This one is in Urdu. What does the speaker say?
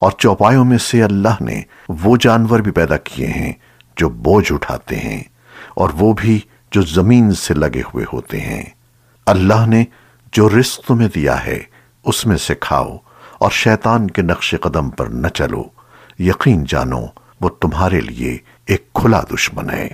اور چوپایوں میں سے اللہ نے وہ جانور بھی پیدا کیے ہیں جو بوجھ اٹھاتے ہیں اور وہ بھی جو زمین سے لگے ہوئے ہوتے ہیں۔ اللہ نے جو رزق تمہیں دیا ہے، اس میں سے کھاؤ اور شیطان کے نقش قدم پر نہ چلو۔ یقین جانو، وہ تمہارے لیے ایک کھلا دشمن ہے۔